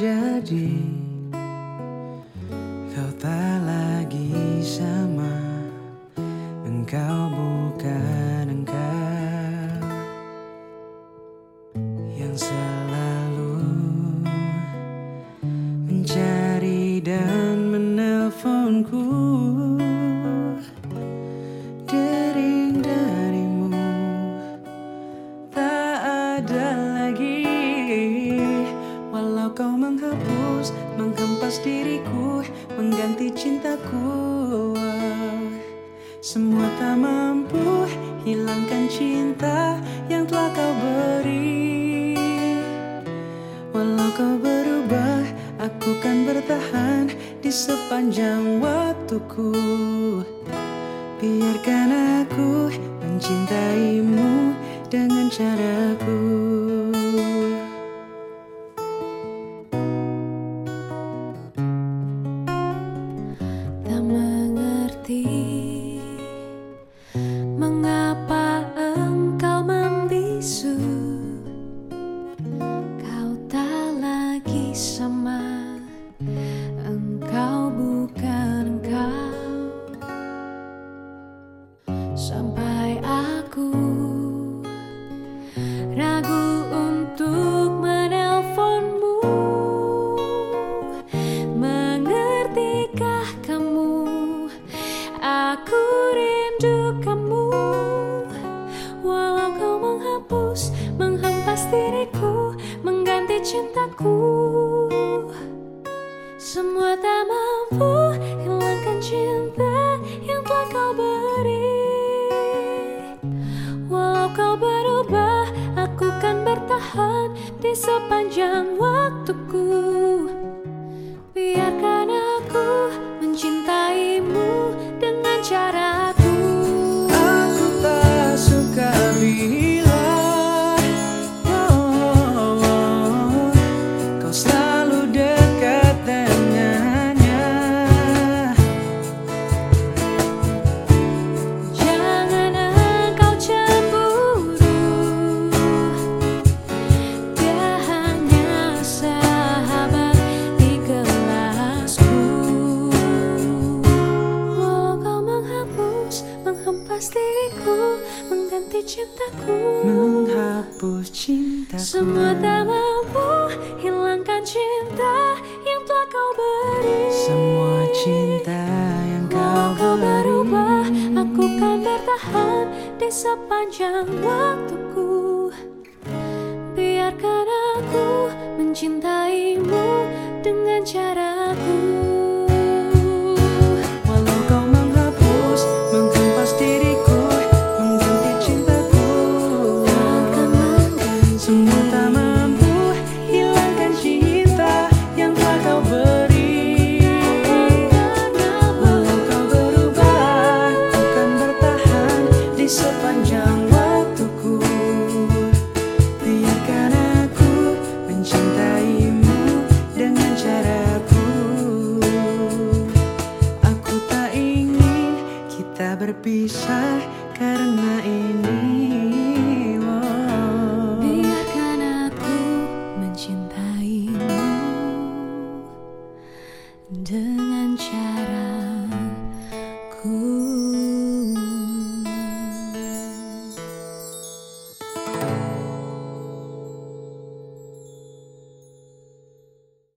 terjadi. Kau tak lagi sama. Engkau bukan engkau. Yang selalu Mencari dan menelponku. Dering darimu. Tak ada lagi Menghempas diriku Mengganti cintaku. Semua tak mampu Hilangkan cinta Yang telah kau beri. Walau kau berubah Aku kan bertahan Di sepanjang waktuku. Biarkan aku mencintaimu dengan caraku mengapa engkau membisu. Kau tak lagi sama, engkau bukan engkau. Sampai aku ragu cintaku. Semua tak mampu hilangkan cinta yang telah kau beri. Walau kau berubah, aku kan bertahan di sepanjang waktuku. Mengganti cintaku Menghapus cintaku Semua tak mampu hilangkan cinta yang telah kau beri Semua cinta yang Walau kau kau berubah, aku kan bertahan di sepanjang waktuku. Biarkan aku mencintaimu dengan caraku. Semua tak mampu hilangkan cinta yang telah kau beri. Walau kau berubah, ku kan bertahan di sepanjang waktuku. Biarkan aku mencintaimu dengan caraku. Aku tak ingin kita berpisah karena ini dengan caraku.